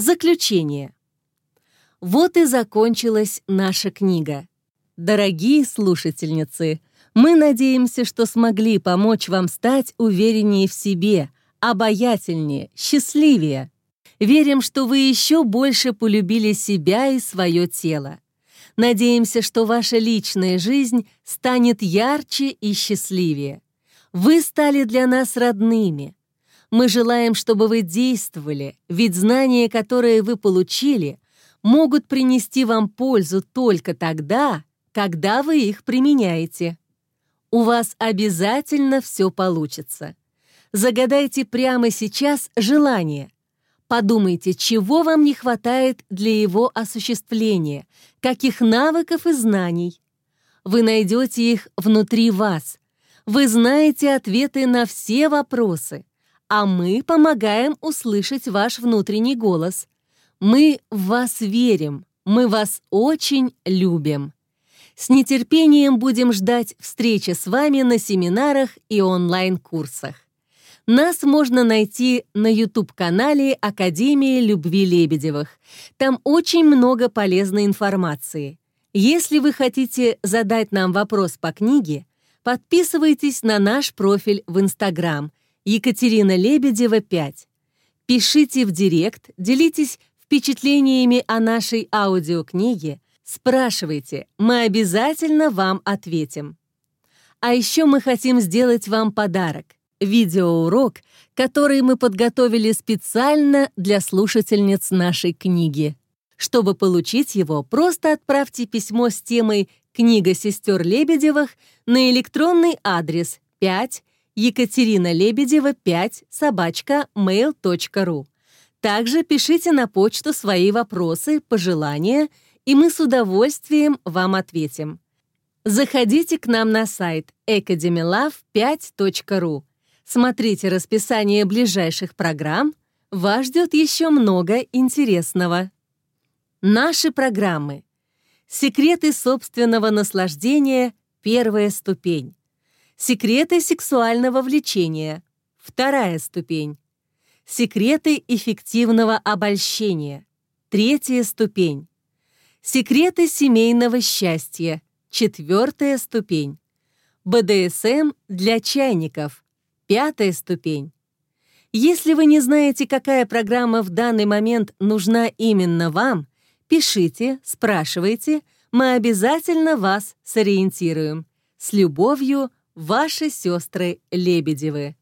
Заключение. Вот и закончилась наша книга. Дорогие слушательницы, мы надеемся, что смогли помочь вам стать увереннее в себе, обаятельнее, счастливее. Верим, что вы еще больше полюбили себя и свое тело. Надеемся, что ваша личная жизнь станет ярче и счастливее. Вы стали для нас родными. Мы желаем, чтобы вы действовали, ведь знания, которые вы получили, могут принести вам пользу только тогда, когда вы их применяете. У вас обязательно все получится. Загадайте прямо сейчас желание. Подумайте, чего вам не хватает для его осуществления, каких навыков и знаний. Вы найдете их внутри вас. Вы знаете ответы на все вопросы, а мы помогаем услышать ваш внутренний голос. Мы в вас верим, мы вас очень любим. С нетерпением будем ждать встречи с вами на семинарах и онлайн-курсах. Нас можно найти на YouTube-канале Академии любви Лебедевых. Там очень много полезной информации. Если вы хотите задать нам вопрос по книге, подписывайтесь на наш профиль в Instagram Екатерина Лебедева 5. Пишите в директ, делитесь впечатлениями о нашей аудиокниге, Спрашивайте, мы обязательно вам ответим. А еще мы хотим сделать вам подарок — видеоурок, который мы подготовили специально для слушательниц нашей книги. Чтобы получить его, просто отправьте письмо с темой «Книга сестер Лебедевых» на электронный адрес 5 Екатерина Лебедева 5 собачка mail.ru. Также пишите на почту свои вопросы, пожелания — и мы с удовольствием вам ответим. Заходите к нам на сайт academylove5.ru. Смотрите расписание ближайших программ. Вас ждет еще много интересного. Наши программы. Секреты собственного наслаждения – первая ступень. Секреты сексуального влечения – вторая ступень. Секреты эффективного обольщения – третья ступень. Секреты семейного счастья. Четвертая ступень. БДСМ для чайников. Пятая ступень. Если вы не знаете, какая программа в данный момент нужна именно вам, пишите, спрашивайте, мы обязательно вас сориентируем. С любовью, ваши сестры Лебедевы.